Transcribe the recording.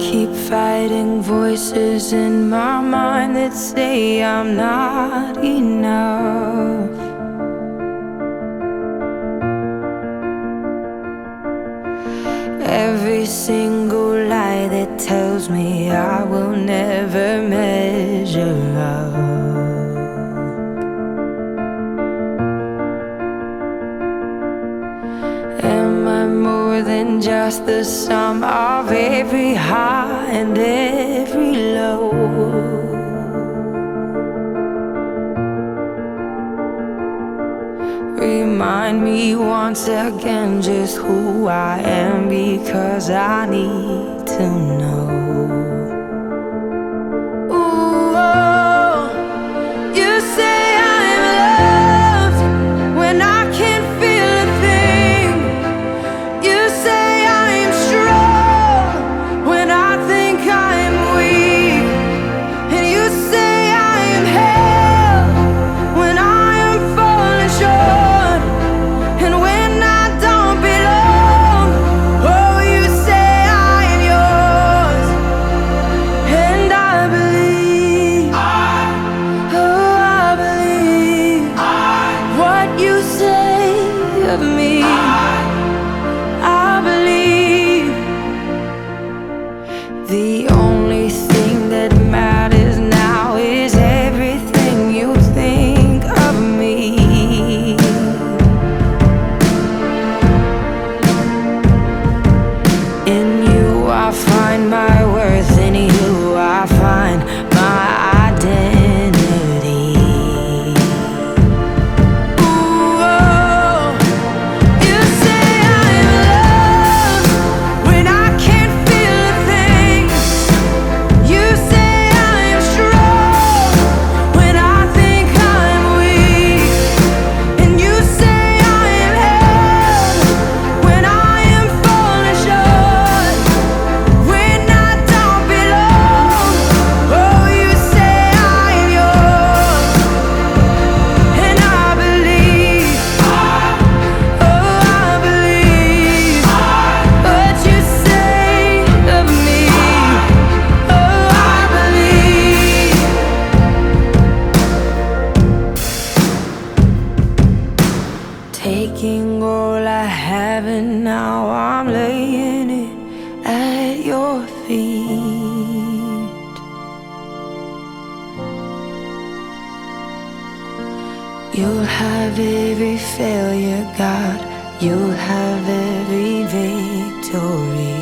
keep fighting voices in my mind that say I'm not enough. Every single lie that tells me I will never make just the sum of every high and every low. Remind me once again just who I am because I need to know. Taking all I have and now I'm laying it at your feet. You'll have every failure, God. You'll have every victory.